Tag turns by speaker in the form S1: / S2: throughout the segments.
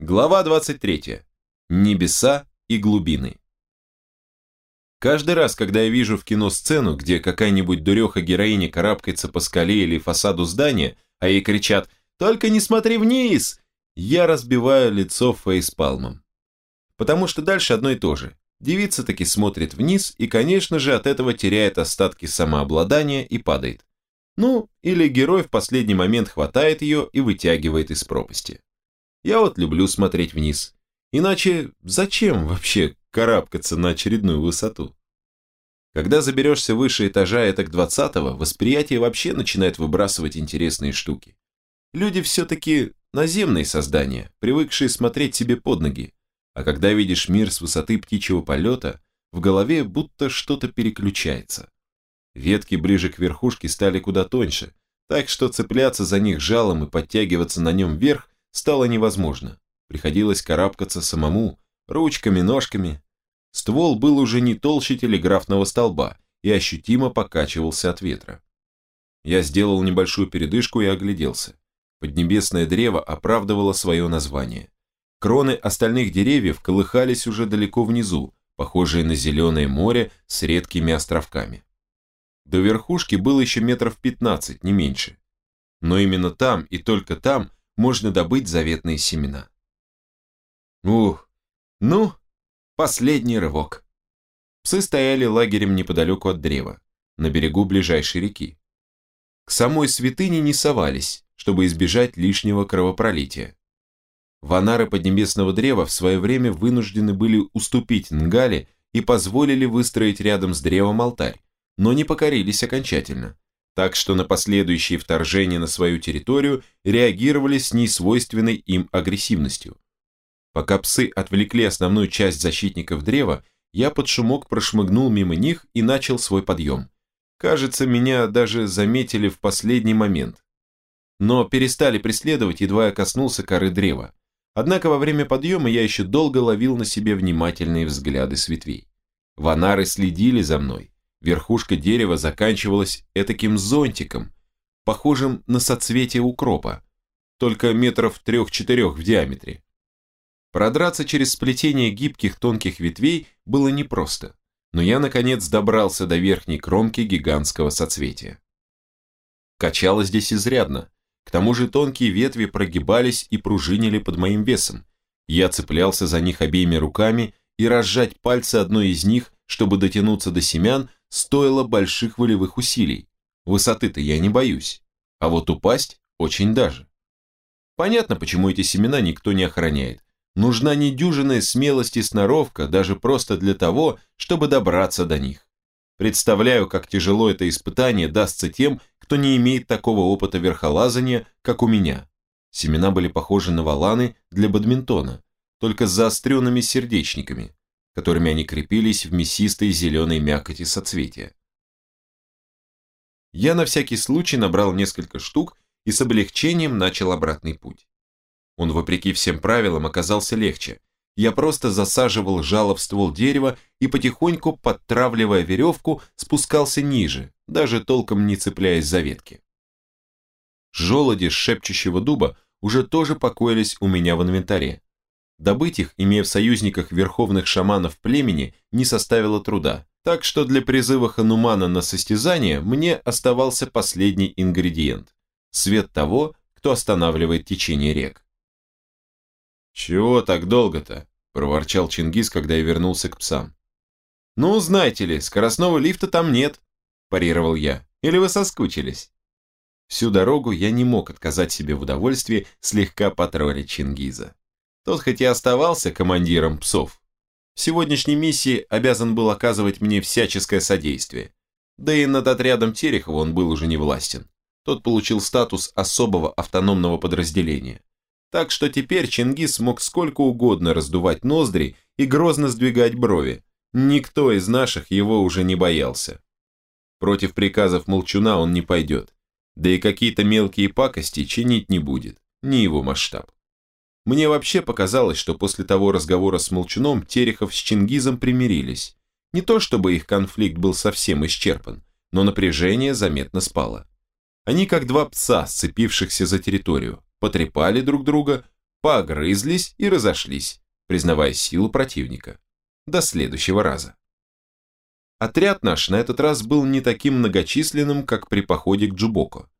S1: Глава 23. Небеса и глубины. Каждый раз, когда я вижу в кино сцену, где какая-нибудь дуреха-героиня карабкается по скале или фасаду здания, а ей кричат «Только не смотри вниз!», я разбиваю лицо фейспалмом. Потому что дальше одно и то же. Девица таки смотрит вниз и, конечно же, от этого теряет остатки самообладания и падает. Ну, или герой в последний момент хватает ее и вытягивает из пропасти. Я вот люблю смотреть вниз. Иначе зачем вообще карабкаться на очередную высоту? Когда заберешься выше этажа этак двадцатого, восприятие вообще начинает выбрасывать интересные штуки. Люди все-таки наземные создания, привыкшие смотреть себе под ноги, а когда видишь мир с высоты птичьего полета, в голове будто что-то переключается. Ветки ближе к верхушке стали куда тоньше, так что цепляться за них жалом и подтягиваться на нем вверх стало невозможно. Приходилось карабкаться самому, ручками, ножками. Ствол был уже не толще телеграфного столба и ощутимо покачивался от ветра. Я сделал небольшую передышку и огляделся. Поднебесное древо оправдывало свое название. Кроны остальных деревьев колыхались уже далеко внизу, похожие на зеленое море с редкими островками. До верхушки было еще метров 15, не меньше. Но именно там и только там можно добыть заветные семена. Ух, ну, последний рывок. Псы стояли лагерем неподалеку от древа, на берегу ближайшей реки. К самой святыне не совались, чтобы избежать лишнего кровопролития. Ванары Поднебесного Древа в свое время вынуждены были уступить Нгале и позволили выстроить рядом с древом алтарь, но не покорились окончательно, так что на последующие вторжения на свою территорию реагировали с несвойственной им агрессивностью. Пока псы отвлекли основную часть защитников древа, я под шумок прошмыгнул мимо них и начал свой подъем. Кажется, меня даже заметили в последний момент. Но перестали преследовать, едва я коснулся коры древа. Однако во время подъема я еще долго ловил на себе внимательные взгляды с ветвей. Ванары следили за мной. Верхушка дерева заканчивалась этаким зонтиком, похожим на соцветие укропа, только метров трех-четырех в диаметре. Продраться через сплетение гибких тонких ветвей было непросто, но я наконец добрался до верхней кромки гигантского соцветия. Качало здесь изрядно, к тому же тонкие ветви прогибались и пружинили под моим весом. Я цеплялся за них обеими руками, и разжать пальцы одной из них, чтобы дотянуться до семян, стоило больших волевых усилий. Высоты-то я не боюсь, а вот упасть очень даже. Понятно, почему эти семена никто не охраняет. Нужна недюжинная смелость и сноровка даже просто для того, чтобы добраться до них. Представляю, как тяжело это испытание дастся тем, кто не имеет такого опыта верхолазания, как у меня. Семена были похожи на валаны для бадминтона, только с заостренными сердечниками, которыми они крепились в мясистой зеленой мякоти соцветия. Я на всякий случай набрал несколько штук и с облегчением начал обратный путь. Он, вопреки всем правилам, оказался легче, я просто засаживал жало в ствол дерева и потихоньку, подтравливая веревку, спускался ниже, даже толком не цепляясь за ветки. Желуди шепчущего дуба уже тоже покоились у меня в инвентаре. Добыть их, имея в союзниках верховных шаманов племени, не составило труда, так что для призыва Ханумана на состязание мне оставался последний ингредиент – свет того, кто останавливает течение рек. «Чего так долго-то?» – проворчал Чингис, когда я вернулся к псам. «Ну, знаете ли, скоростного лифта там нет», – парировал я. «Или вы соскучились?» Всю дорогу я не мог отказать себе в удовольствии слегка потроллить Чингиза. Тот хоть и оставался командиром псов, в сегодняшней миссии обязан был оказывать мне всяческое содействие. Да и над отрядом Терехова он был уже не властен. Тот получил статус особого автономного подразделения. Так что теперь Чингис мог сколько угодно раздувать ноздри и грозно сдвигать брови. Никто из наших его уже не боялся. Против приказов Молчуна он не пойдет. Да и какие-то мелкие пакости чинить не будет. Не его масштаб. Мне вообще показалось, что после того разговора с Молчуном Терехов с Чингизом примирились. Не то чтобы их конфликт был совсем исчерпан, но напряжение заметно спало. Они как два пса, сцепившихся за территорию, потрепали друг друга, погрызлись и разошлись, признавая силу противника. До следующего раза. Отряд наш на этот раз был не таким многочисленным, как при походе к Джубоко.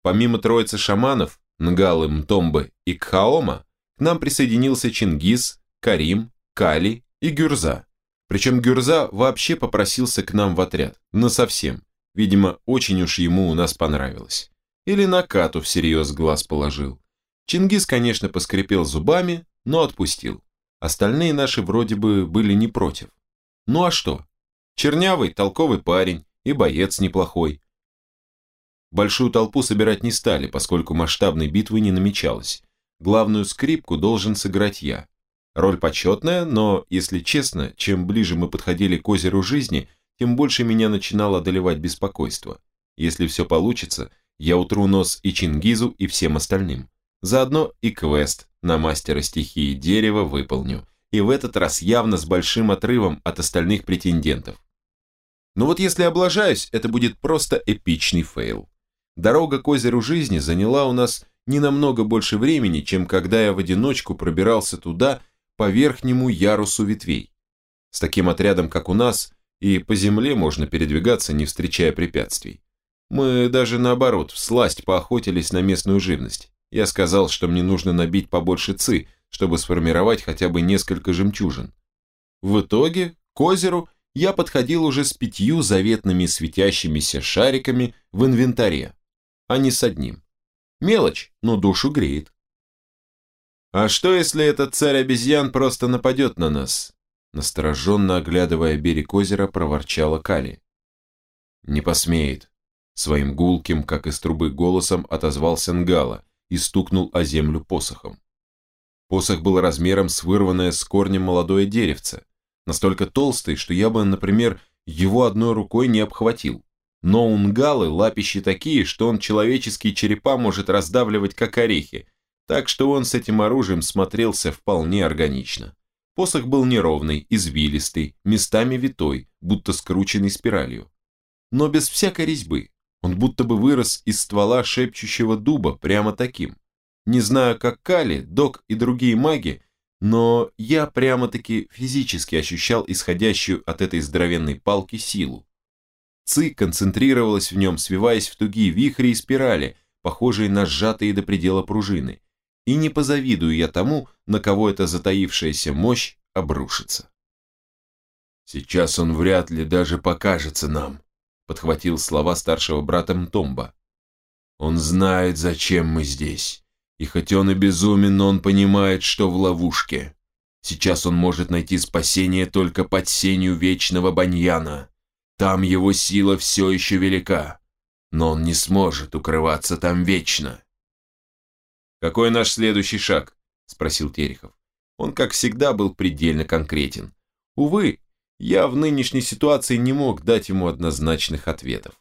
S1: Помимо троицы шаманов, Нгалы, Мтомбы и Кхаома, нам присоединился Чингис, Карим, Кали и Гюрза. Причем Гюрза вообще попросился к нам в отряд, насовсем. Видимо, очень уж ему у нас понравилось. Или на Кату всерьез глаз положил. Чингис, конечно, поскрипел зубами, но отпустил. Остальные наши вроде бы были не против. Ну а что? Чернявый, толковый парень и боец неплохой. Большую толпу собирать не стали, поскольку масштабной битвы не намечалось. Главную скрипку должен сыграть я. Роль почетная, но, если честно, чем ближе мы подходили к озеру жизни, тем больше меня начинало одолевать беспокойство. Если все получится, я утру нос и Чингизу, и всем остальным. Заодно и квест на мастера стихии дерева выполню. И в этот раз явно с большим отрывом от остальных претендентов. Но вот если облажаюсь, это будет просто эпичный фейл. Дорога к озеру жизни заняла у нас не намного больше времени, чем когда я в одиночку пробирался туда по верхнему ярусу ветвей. С таким отрядом, как у нас, и по земле можно передвигаться, не встречая препятствий. Мы даже наоборот, всласть поохотились на местную живность. Я сказал, что мне нужно набить побольше ци, чтобы сформировать хотя бы несколько жемчужин. В итоге, к озеру я подходил уже с пятью заветными светящимися шариками в инвентаре, а не с одним. Мелочь, но душу греет. «А что, если этот царь обезьян просто нападет на нас?» Настороженно оглядывая берег озера, проворчала Кали. «Не посмеет», — своим гулким, как из трубы голосом отозвался Нгала и стукнул о землю посохом. Посох был размером с вырванное с корнем молодое деревце, настолько толстый, что я бы, например, его одной рукой не обхватил. Но у Нгалы лапищи такие, что он человеческие черепа может раздавливать как орехи, так что он с этим оружием смотрелся вполне органично. Посох был неровный, извилистый, местами витой, будто скрученный спиралью. Но без всякой резьбы. Он будто бы вырос из ствола шепчущего дуба прямо таким. Не знаю, как Кали, Док и другие маги, но я прямо-таки физически ощущал исходящую от этой здоровенной палки силу. Ци концентрировалась в нем, свиваясь в тугие вихри и спирали, похожие на сжатые до предела пружины. И не позавидую я тому, на кого эта затаившаяся мощь обрушится. «Сейчас он вряд ли даже покажется нам», подхватил слова старшего брата Мтомба. «Он знает, зачем мы здесь. И хоть он и безумен, но он понимает, что в ловушке. Сейчас он может найти спасение только под сенью вечного баньяна. Там его сила все еще велика, но он не сможет укрываться там вечно. «Какой наш следующий шаг?» – спросил Терехов. Он, как всегда, был предельно конкретен. Увы, я в нынешней ситуации не мог дать ему однозначных ответов.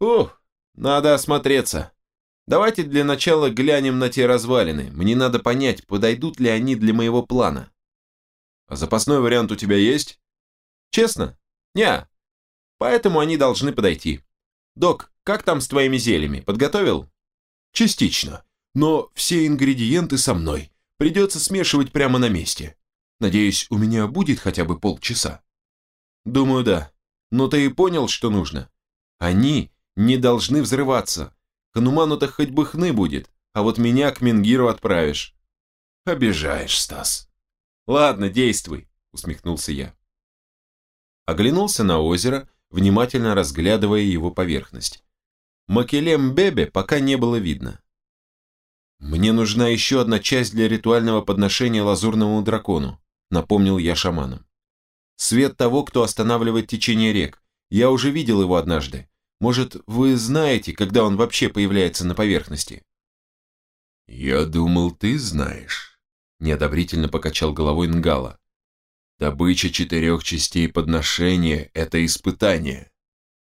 S1: «Ух, надо осмотреться», Давайте для начала глянем на те развалины. Мне надо понять, подойдут ли они для моего плана. А запасной вариант у тебя есть? Честно? Не. Поэтому они должны подойти. Док, как там с твоими зельями? Подготовил? Частично. Но все ингредиенты со мной. Придется смешивать прямо на месте. Надеюсь, у меня будет хотя бы полчаса. Думаю, да. Но ты и понял, что нужно. Они не должны взрываться, Хануману-то хоть бы хны будет, а вот меня к Менгиру отправишь. Обижаешь, Стас. Ладно, действуй, усмехнулся я. Оглянулся на озеро, внимательно разглядывая его поверхность. Макелем Бебе пока не было видно. «Мне нужна еще одна часть для ритуального подношения лазурному дракону», напомнил я шаманам. «Свет того, кто останавливает течение рек. Я уже видел его однажды. Может, вы знаете, когда он вообще появляется на поверхности?» «Я думал, ты знаешь», — неодобрительно покачал головой Нгала. «Добыча четырех частей подношения — это испытание.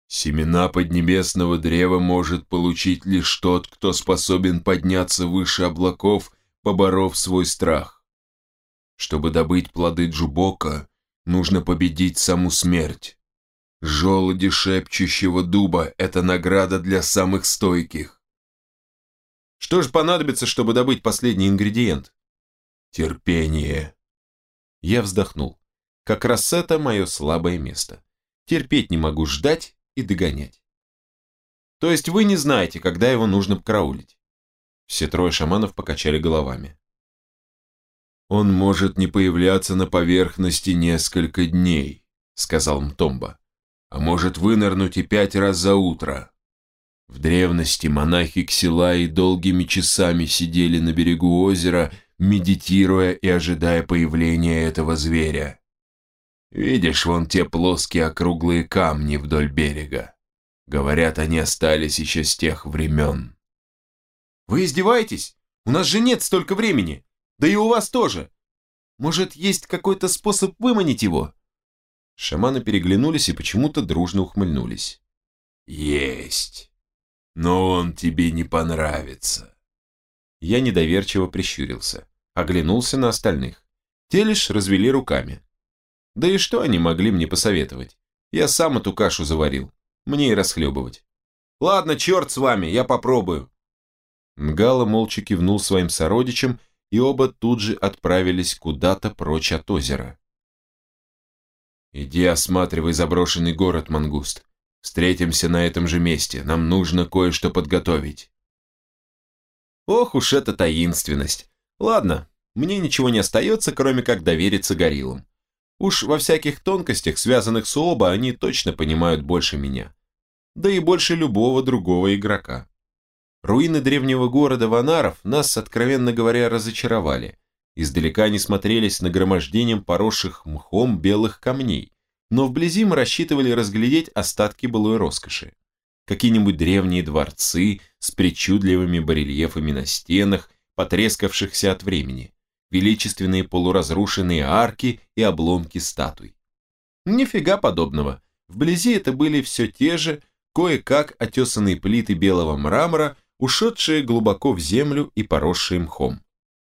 S1: Семена поднебесного древа может получить лишь тот, кто способен подняться выше облаков, поборов свой страх. Чтобы добыть плоды Джубока, нужно победить саму смерть. Желуди шепчущего дуба – это награда для самых стойких. Что же понадобится, чтобы добыть последний ингредиент?
S2: Терпение.
S1: Я вздохнул. Как раз это мое слабое место. Терпеть не могу ждать и догонять. То есть вы не знаете, когда его нужно караулить? Все трое шаманов покачали головами.
S2: «Он может не появляться на поверхности несколько дней», — сказал Мтомба. «А может вынырнуть и пять раз за утро. В древности монахи Ксилаи долгими часами сидели на берегу озера, медитируя и ожидая появления этого зверя. Видишь вон те плоские округлые камни вдоль берега? Говорят, они остались еще с тех времен.
S1: Вы издеваетесь? У нас же нет столько времени. Да и у вас тоже. Может, есть какой-то способ выманить его? Шаманы переглянулись и почему-то дружно ухмыльнулись.
S2: Есть но он тебе не понравится.
S1: Я недоверчиво прищурился, оглянулся на остальных. Те лишь развели руками. Да и что они могли мне посоветовать? Я сам эту кашу заварил, мне и расхлебывать. Ладно, черт с вами, я попробую. Мгала молча кивнул своим сородичам, и оба тут же отправились куда-то прочь от озера.
S2: «Иди осматривай заброшенный город, Мангуст. Встретимся на этом же месте. Нам нужно кое-что подготовить.
S1: Ох уж эта таинственность. Ладно, мне ничего не остается, кроме как довериться гориллам. Уж во всяких тонкостях, связанных с оба, они точно понимают больше меня. Да и больше любого другого игрока. Руины древнего города Ванаров нас, откровенно говоря, разочаровали. Издалека не смотрелись нагромождением поросших мхом белых камней, но вблизи мы рассчитывали разглядеть остатки былой роскоши. Какие-нибудь древние дворцы с причудливыми барельефами на стенах, потрескавшихся от времени, величественные полуразрушенные арки и обломки статуй. Нифига подобного. Вблизи это были все те же, кое-как отесанные плиты белого мрамора, ушедшие глубоко в землю и поросшие мхом.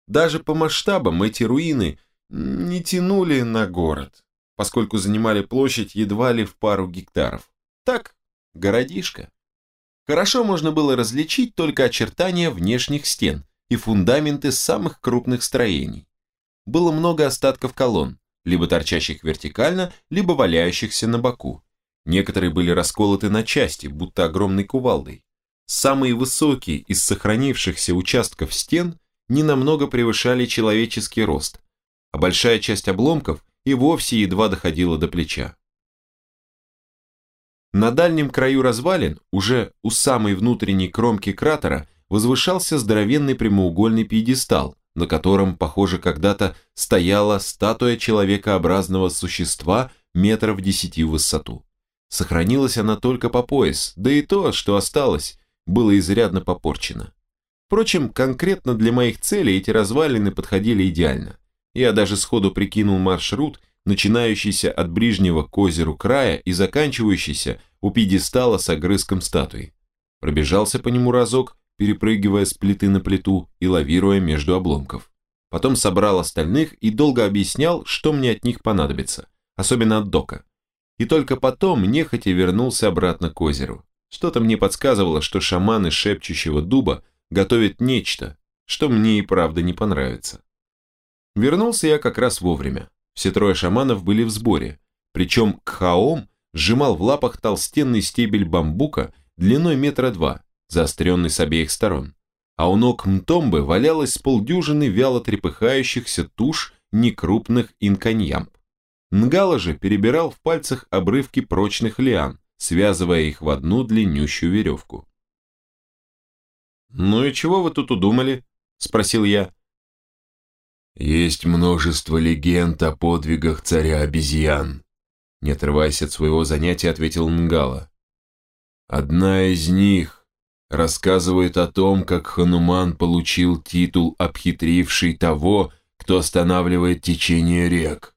S1: Даже по масштабам эти руины не тянули на город поскольку занимали площадь едва ли в пару гектаров. Так, городишко. Хорошо можно было различить только очертания внешних стен и фундаменты самых крупных строений. Было много остатков колонн, либо торчащих вертикально, либо валяющихся на боку. Некоторые были расколоты на части, будто огромной кувалдой. Самые высокие из сохранившихся участков стен ненамного превышали человеческий рост, а большая часть обломков и вовсе едва доходила до плеча. На дальнем краю развалин, уже у самой внутренней кромки кратера, возвышался здоровенный прямоугольный пьедестал, на котором, похоже, когда-то стояла статуя человекообразного существа метров десяти в высоту. Сохранилась она только по пояс, да и то, что осталось, было изрядно попорчено. Впрочем, конкретно для моих целей эти развалины подходили идеально. Я даже сходу прикинул маршрут, начинающийся от ближнего к озеру края и заканчивающийся у пьедестала с огрызком статуи. Пробежался по нему разок, перепрыгивая с плиты на плиту и лавируя между обломков. Потом собрал остальных и долго объяснял, что мне от них понадобится, особенно от Дока. И только потом нехотя вернулся обратно к озеру. Что-то мне подсказывало, что шаманы шепчущего дуба готовят нечто, что мне и правда не понравится. Вернулся я как раз вовремя. Все трое шаманов были в сборе, причем Кхаом сжимал в лапах толстенный стебель бамбука длиной метра два, заостренный с обеих сторон, а у ног Мтомбы валялось полдюжины вяло трепыхающихся туш некрупных инканьямб. Нгала же перебирал в пальцах обрывки прочных лиан, связывая их в одну длиннющую веревку. «Ну и чего вы тут удумали?» – спросил я.
S2: Есть множество легенд о подвигах царя обезьян. Не отрываясь от своего занятия, ответил Нгала. Одна из них рассказывает о том, как Хануман получил титул обхитривший того, кто останавливает течение рек.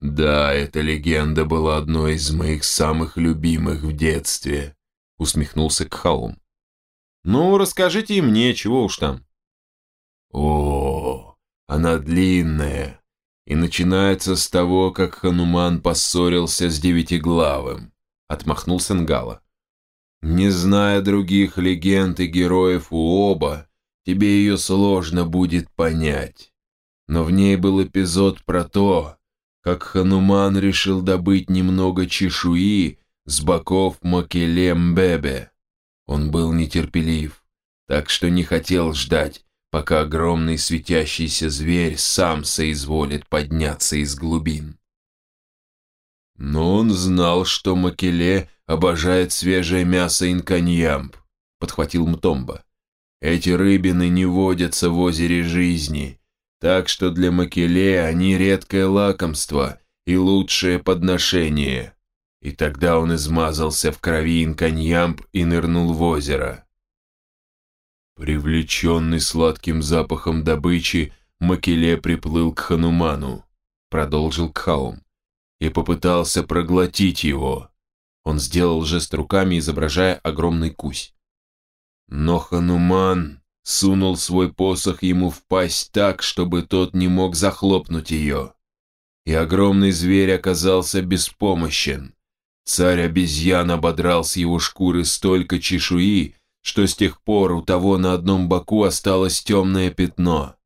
S2: Да, эта легенда была одной из моих самых любимых в детстве, усмехнулся Кхаум.
S1: Ну, расскажите и мне, чего уж там.
S2: О, она длинная и начинается с того, как Хануман поссорился с Девятиглавым, отмахнулся Нгала. Не зная других легенд и героев у оба, тебе ее сложно будет понять. Но в ней был эпизод про то, как Хануман решил добыть немного чешуи с боков Макеле Мбебе. Он был нетерпелив, так что не хотел ждать, пока огромный светящийся зверь сам соизволит подняться из глубин. Но он знал, что Макеле обожает свежее мясо инканьямп, подхватил Мтомба. Эти рыбины не водятся в озере жизни, так что для Макеле они редкое лакомство и лучшее подношение. И тогда он измазался в крови инканьямп и нырнул в озеро. Привлеченный сладким запахом добычи, Макеле приплыл к Хануману, продолжил Кхаум, и попытался проглотить его. Он сделал жест руками, изображая огромный кусь. Но Хануман сунул свой посох ему в пасть так, чтобы тот не мог захлопнуть ее. И огромный зверь оказался беспомощен. Царь обезьян ободрал с его шкуры столько чешуи, что с тех пор у того на одном боку осталось темное пятно.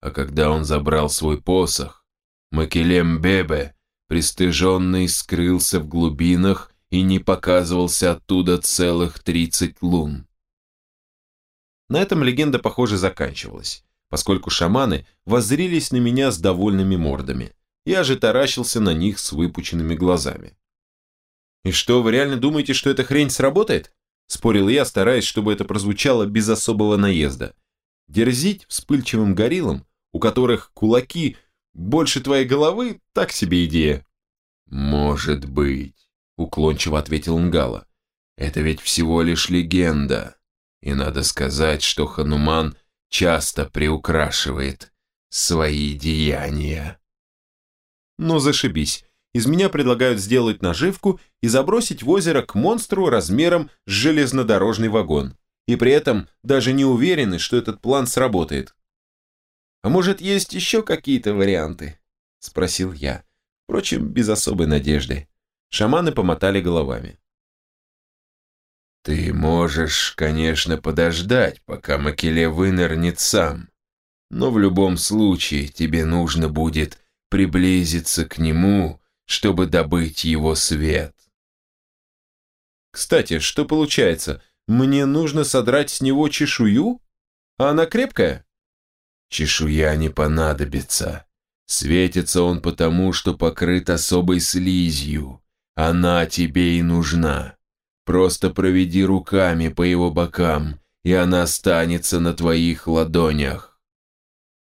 S2: А когда он забрал свой посох, Макелем Бебе, пристыженный, скрылся в глубинах и не показывался оттуда целых тридцать лун.
S1: На этом легенда, похоже, заканчивалась, поскольку шаманы воззрились на меня с довольными мордами. Я же таращился на них с выпученными глазами. «И что, вы реально думаете, что эта хрень сработает?» Спорил я, стараясь, чтобы это прозвучало без особого наезда. Дерзить вспыльчивым гориллам, у которых кулаки больше твоей головы, так себе идея.
S2: «Может быть», — уклончиво ответил Нгала. «Это ведь всего лишь легенда. И надо сказать, что Хануман часто приукрашивает свои деяния.
S1: Ну зашибись. Из меня предлагают сделать наживку и забросить в озеро к монстру размером с железнодорожный вагон. И при этом даже не уверены, что этот план сработает. «А может, есть еще какие-то варианты?» – спросил я. Впрочем, без особой надежды. Шаманы помотали головами.
S2: Ты можешь, конечно, подождать, пока Макеле вынырнет сам, но в любом случае тебе нужно будет приблизиться к нему, чтобы добыть его свет.
S1: Кстати, что получается? Мне нужно содрать с него чешую? А она крепкая?
S2: Чешуя не понадобится. Светится он потому, что покрыт особой слизью. Она тебе и нужна. Просто проведи руками по его бокам, и она останется на твоих ладонях.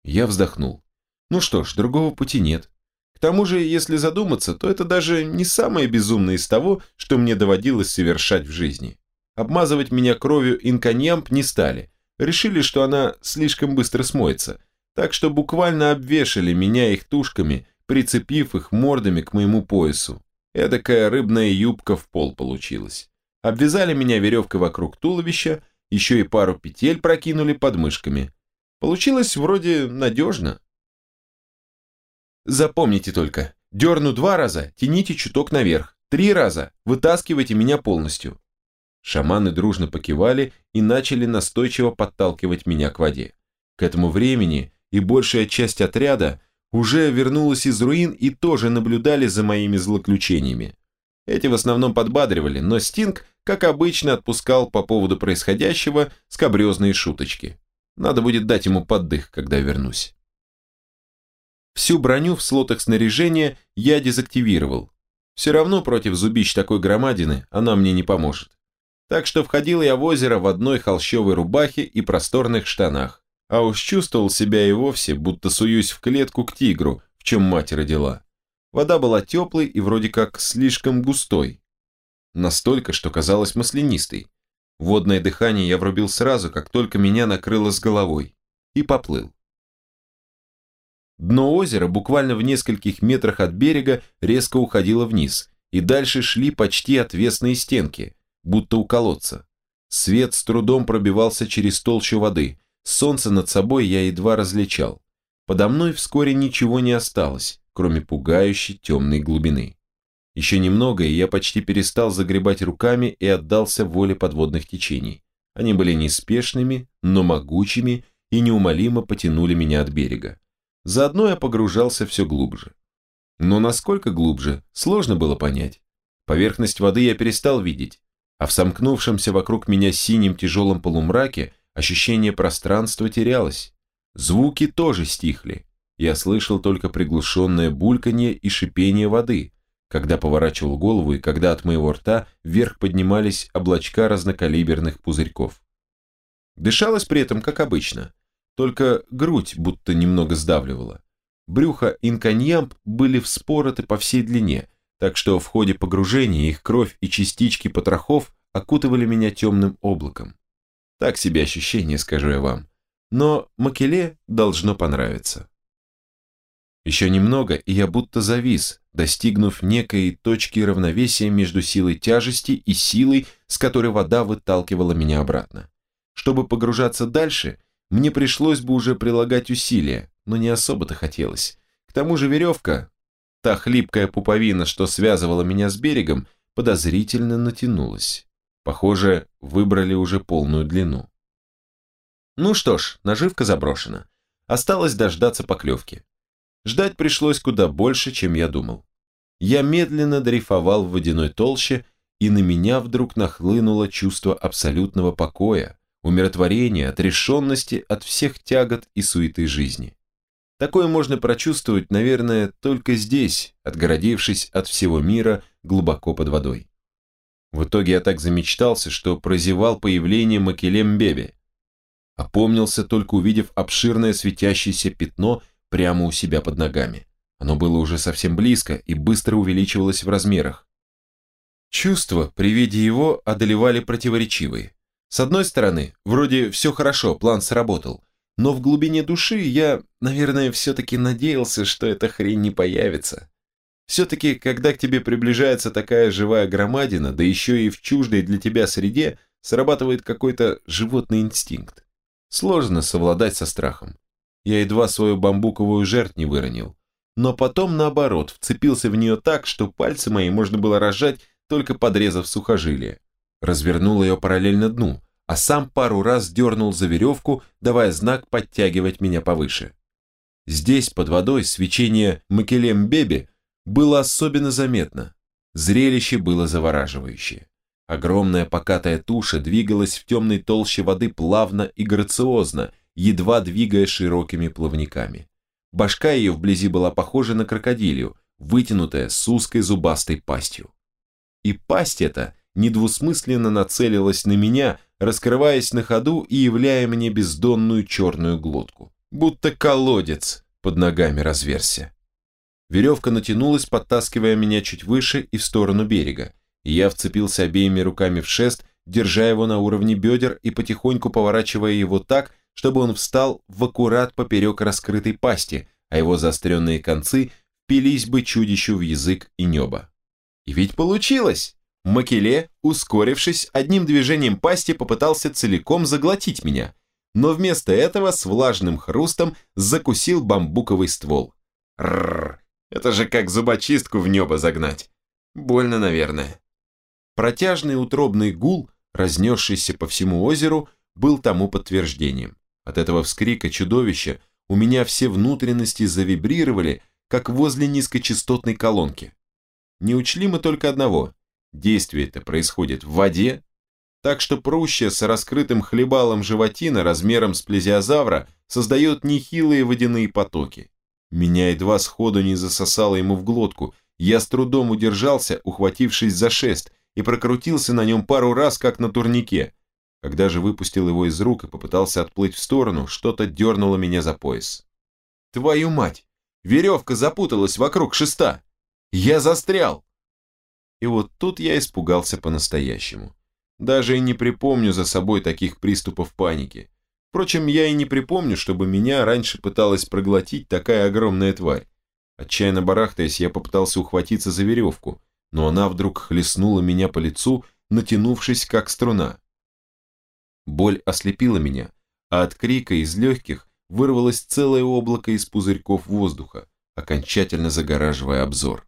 S1: Я вздохнул. Ну что ж, другого пути нет. К тому же, если задуматься, то это даже не самое безумное из того, что мне доводилось совершать в жизни. Обмазывать меня кровью инканьямп не стали. Решили, что она слишком быстро смоется. Так что буквально обвешали меня их тушками, прицепив их мордами к моему поясу. Эдакая рыбная юбка в пол получилась обвязали меня веревкой вокруг туловища, еще и пару петель прокинули под мышками. Получилось вроде надежно. Запомните только, дерну два раза, тяните чуток наверх, три раза, вытаскивайте меня полностью. Шаманы дружно покивали и начали настойчиво подталкивать меня к воде. К этому времени и большая часть отряда уже вернулась из руин и тоже наблюдали за моими злоключениями. Эти в основном подбадривали, но Стинг, как обычно, отпускал по поводу происходящего скобрезные шуточки. Надо будет дать ему поддых, когда вернусь. Всю броню в слотах снаряжения я дезактивировал. Все равно против зубищ такой громадины она мне не поможет. Так что входил я в озеро в одной холщовой рубахе и просторных штанах, а уж чувствовал себя и вовсе, будто суюсь в клетку к тигру, в чем мать родила. Вода была теплой и вроде как слишком густой. Настолько, что казалось маслянистой. Водное дыхание я врубил сразу, как только меня накрыло с головой. И поплыл. Дно озера буквально в нескольких метрах от берега резко уходило вниз, и дальше шли почти отвесные стенки, будто у колодца. Свет с трудом пробивался через толщу воды, солнце над собой я едва различал. Подо мной вскоре ничего не осталось, кроме пугающей темной глубины. Еще немного, и я почти перестал загребать руками и отдался воле подводных течений. Они были неспешными, но могучими и неумолимо потянули меня от берега. Заодно я погружался все глубже. Но насколько глубже, сложно было понять. Поверхность воды я перестал видеть, а в сомкнувшемся вокруг меня синем тяжелом полумраке ощущение пространства терялось. Звуки тоже стихли. Я слышал только приглушенное бульканье и шипение воды, когда поворачивал голову и когда от моего рта вверх поднимались облачка разнокалиберных пузырьков. Дышалось при этом как обычно, только грудь будто немного сдавливала. Брюхо инканьямп были вспороты по всей длине, так что в ходе погружения их кровь и частички потрохов окутывали меня темным облаком. Так себе ощущение, скажу я вам. Но Макеле должно понравиться. Еще немного, и я будто завис, достигнув некой точки равновесия между силой тяжести и силой, с которой вода выталкивала меня обратно. Чтобы погружаться дальше, мне пришлось бы уже прилагать усилия, но не особо-то хотелось. К тому же веревка, та хлипкая пуповина, что связывала меня с берегом, подозрительно натянулась. Похоже, выбрали уже полную длину. Ну что ж, наживка заброшена. Осталось дождаться поклевки. Ждать пришлось куда больше, чем я думал. Я медленно дрейфовал в водяной толще, и на меня вдруг нахлынуло чувство абсолютного покоя, умиротворения, отрешенности от всех тягот и суеты жизни. Такое можно прочувствовать, наверное, только здесь, отгородившись от всего мира глубоко под водой. В итоге я так замечтался, что прозевал появление Макелем Бебе. Опомнился, только увидев обширное светящееся пятно прямо у себя под ногами. Оно было уже совсем близко и быстро увеличивалось в размерах. Чувства при виде его одолевали противоречивые. С одной стороны, вроде все хорошо, план сработал, но в глубине души я, наверное, все-таки надеялся, что эта хрень не появится. Все-таки, когда к тебе приближается такая живая громадина, да еще и в чуждой для тебя среде, срабатывает какой-то животный инстинкт. Сложно совладать со страхом я едва свою бамбуковую жертв не выронил. Но потом, наоборот, вцепился в нее так, что пальцы мои можно было разжать, только подрезав сухожилие. Развернул ее параллельно дну, а сам пару раз дернул за веревку, давая знак подтягивать меня повыше. Здесь, под водой, свечение Макелем-Беби было особенно заметно. Зрелище было завораживающее. Огромная покатая туша двигалась в темной толще воды плавно и грациозно, едва двигая широкими плавниками. Башка ее вблизи была похожа на крокодилью, вытянутая с узкой зубастой пастью. И пасть эта недвусмысленно нацелилась на меня, раскрываясь на ходу и являя мне бездонную черную глотку. Будто колодец под ногами разверся. Веревка натянулась, подтаскивая меня чуть выше и в сторону берега, я вцепился обеими руками в шест, держа его на уровне бедер и потихоньку поворачивая его так, чтобы он встал в аккурат поперек раскрытой пасти, а его заостренные концы впились бы чудищу в язык и небо. И ведь получилось! Макеле, ускорившись, одним движением пасти попытался целиком заглотить меня, но вместо этого с влажным хрустом закусил бамбуковый ствол. Рррр, это же как зубочистку в небо загнать. Больно, наверное. Протяжный утробный гул, разнесшийся по всему озеру, был тому подтверждением. От этого вскрика чудовища у меня все внутренности завибрировали, как возле низкочастотной колонки. Не учли мы только одного. Действие это происходит в воде, так что прущая с раскрытым хлебалом животина размером с плезиозавра создает нехилые водяные потоки. Меня едва сходу не засосало ему в глотку, я с трудом удержался, ухватившись за шест, и прокрутился на нем пару раз, как на турнике. Когда же выпустил его из рук и попытался отплыть в сторону, что-то дернуло меня за пояс. Твою мать! Веревка запуталась вокруг шеста! Я застрял! И вот тут я испугался по-настоящему. Даже и не припомню за собой таких приступов паники. Впрочем, я и не припомню, чтобы меня раньше пыталась проглотить такая огромная тварь. Отчаянно барахтаясь, я попытался ухватиться за веревку, но она вдруг хлестнула меня по лицу, натянувшись как струна. Боль ослепила меня, а от крика из легких вырвалось целое облако из пузырьков воздуха, окончательно загораживая обзор.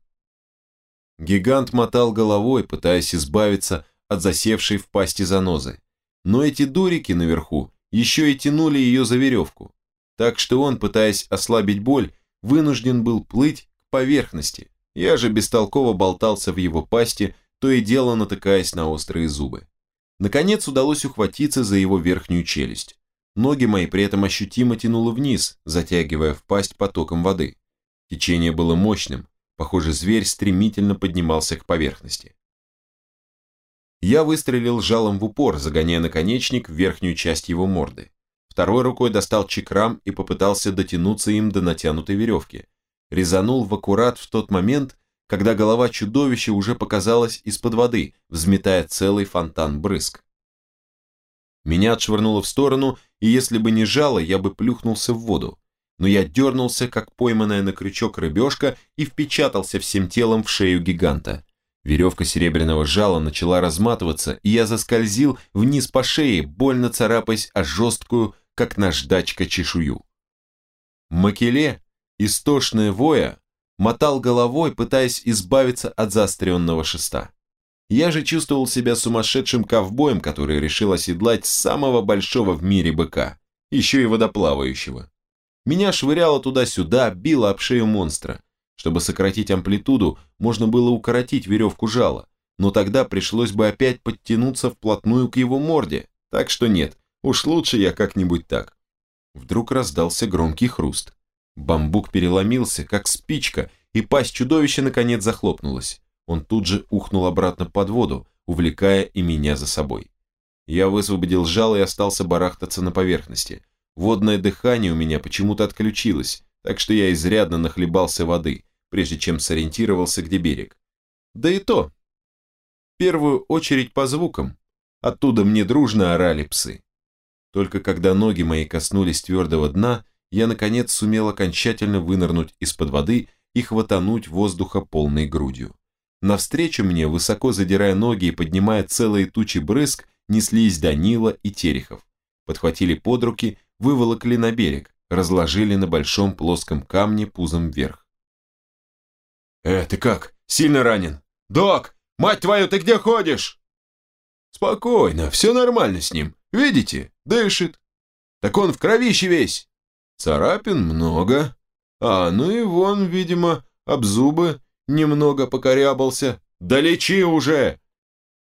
S1: Гигант мотал головой, пытаясь избавиться от засевшей в пасти занозы. Но эти дурики наверху еще и тянули ее за веревку. Так что он, пытаясь ослабить боль, вынужден был плыть к поверхности. Я же бестолково болтался в его пасти, то и дело натыкаясь на острые зубы. Наконец удалось ухватиться за его верхнюю челюсть. Ноги мои при этом ощутимо тянуло вниз, затягивая в пасть потоком воды. Течение было мощным, похоже, зверь стремительно поднимался к поверхности. Я выстрелил жалом в упор, загоняя наконечник в верхнюю часть его морды. Второй рукой достал чекрам и попытался дотянуться им до натянутой веревки. Резанул в аккурат в тот момент, когда голова чудовища уже показалась из-под воды, взметая целый фонтан брызг. Меня отшвырнуло в сторону, и если бы не жало, я бы плюхнулся в воду. Но я дернулся, как пойманная на крючок рыбешка, и впечатался всем телом в шею гиганта. Веревка серебряного жала начала разматываться, и я заскользил вниз по шее, больно царапаясь о жесткую, как наждачка, чешую. Макеле, истошная воя, мотал головой, пытаясь избавиться от заостренного шеста. Я же чувствовал себя сумасшедшим ковбоем, который решил оседлать самого большого в мире быка, еще и водоплавающего. Меня швыряло туда-сюда, било об шею монстра. Чтобы сократить амплитуду, можно было укоротить веревку жала, но тогда пришлось бы опять подтянуться вплотную к его морде, так что нет, уж лучше я как-нибудь так. Вдруг раздался громкий хруст. Бамбук переломился, как спичка, и пасть чудовища наконец захлопнулась. Он тут же ухнул обратно под воду, увлекая и меня за собой. Я высвободил жало и остался барахтаться на поверхности. Водное дыхание у меня почему-то отключилось, так что я изрядно нахлебался воды, прежде чем сориентировался, где берег. Да и то. В первую очередь по звукам. Оттуда мне дружно орали псы. Только когда ноги мои коснулись твердого дна, я наконец сумел окончательно вынырнуть из-под воды и хватануть воздуха полной грудью. Навстречу мне, высоко задирая ноги и поднимая целые тучи брызг, неслись Данила и Терехов. Подхватили под руки, выволокли на берег, разложили на большом плоском камне пузом вверх. «Э, ты как? Сильно ранен?» «Док! Мать твою, ты где ходишь?» «Спокойно, все нормально с ним. Видите? Дышит. Так он в кровище весь. Царапин много. А, ну и вон, видимо, об зубы немного покорябался. Да лечи уже!»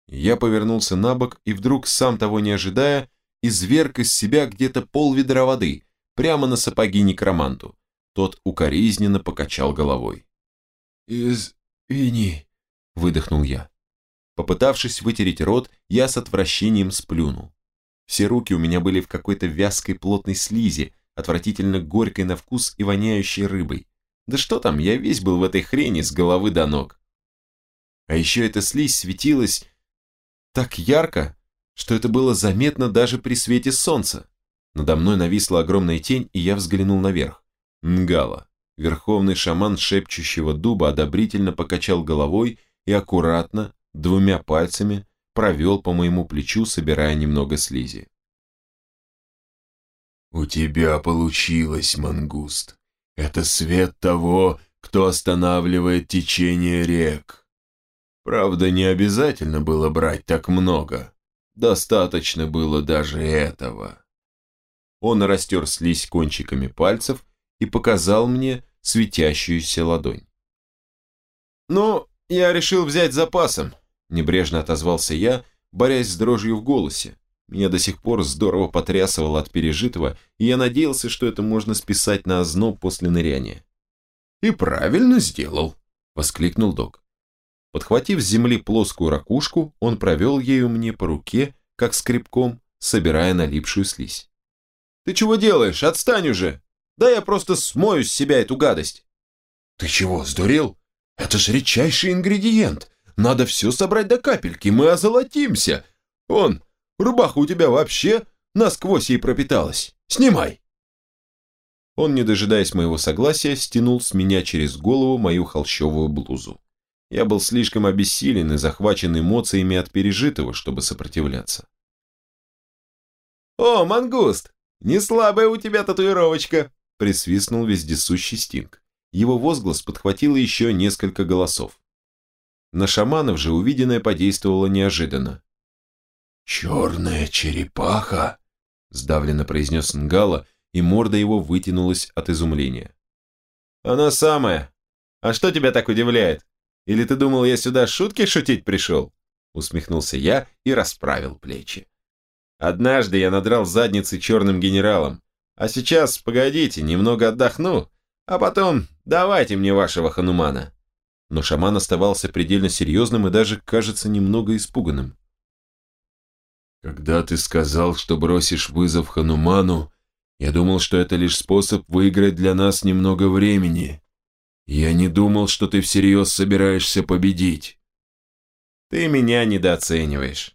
S1: Я повернулся на бок и вдруг, сам того не ожидая, изверг из себя где-то пол ведра воды, прямо на сапоги некроманту. Тот укоризненно покачал головой. «Извини», — выдохнул я. Попытавшись вытереть рот, я с отвращением сплюнул. Все руки у меня были в какой-то вязкой плотной слизи, отвратительно горькой на вкус и воняющей рыбой. Да что там, я весь был в этой хрени с головы до ног. А еще эта слизь светилась так ярко, что это было заметно даже при свете солнца. Надо мной нависла огромная тень, и я взглянул наверх. Нгала, верховный шаман шепчущего дуба, одобрительно покачал головой и аккуратно, двумя пальцами, провел по моему плечу, собирая немного слизи.
S2: «У тебя получилось, мангуст. Это свет того, кто останавливает течение рек. Правда, не обязательно было брать так много. Достаточно было даже этого».
S1: Он растер слизь кончиками пальцев и показал мне светящуюся ладонь. «Ну, я решил взять запасом», – небрежно отозвался я, борясь с дрожью в голосе. Меня до сих пор здорово потрясывало от пережитого, и я надеялся, что это можно списать на озноб после ныряния.
S2: «И правильно сделал», – воскликнул док.
S1: Подхватив с земли плоскую ракушку, он провел ею мне по руке, как скребком, собирая налипшую слизь. Ты чего делаешь? Отстань уже! Да я просто смою с себя эту гадость!»
S2: «Ты чего, сдурел? Это же редчайший ингредиент! Надо все собрать до капельки, мы озолотимся! Он, рубаха у тебя вообще насквозь ей пропиталась! Снимай!»
S1: Он, не дожидаясь моего согласия, стянул с меня через голову мою холщовую блузу. Я был слишком обессилен и захвачен эмоциями от пережитого, чтобы сопротивляться. «О, мангуст! «Не слабая у тебя татуировочка!» – присвистнул вездесущий Стинг. Его возглас подхватило еще несколько голосов. На шаманов же увиденное подействовало неожиданно.
S2: «Черная черепаха!»
S1: – сдавленно произнес Нгала, и морда его вытянулась от изумления. «Она самая! А что тебя так удивляет? Или ты думал, я сюда шутки шутить пришел?» Усмехнулся я и расправил плечи. «Однажды я надрал задницы черным генералом, а сейчас, погодите, немного отдохну, а потом давайте мне вашего ханумана». Но шаман оставался предельно серьезным и даже, кажется, немного испуганным.
S2: «Когда ты сказал, что бросишь вызов Хануману, я думал, что это лишь способ выиграть для нас немного времени. Я не думал, что ты всерьез собираешься победить».
S1: «Ты меня недооцениваешь».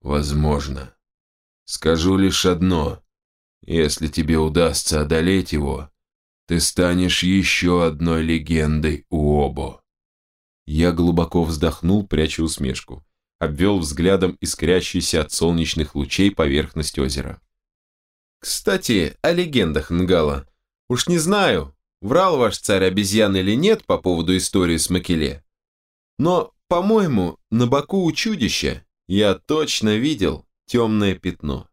S2: «Возможно. Скажу лишь одно. Если тебе удастся одолеть его, ты станешь еще одной легендой у Обо.
S1: Я глубоко вздохнул, пряча усмешку. Обвел взглядом искрящийся от солнечных лучей поверхность озера. Кстати, о легендах Нгала. Уж не знаю, врал ваш царь обезьян или нет по поводу истории с Макеле. Но, по-моему, на боку у чудища я точно видел темное пятно.